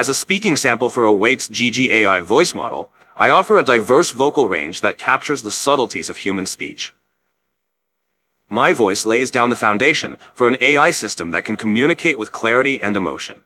As a speaking sample for Await's GGAI voice model, I offer a diverse vocal range that captures the subtleties of human speech. My voice lays down the foundation for an AI system that can communicate with clarity and emotion.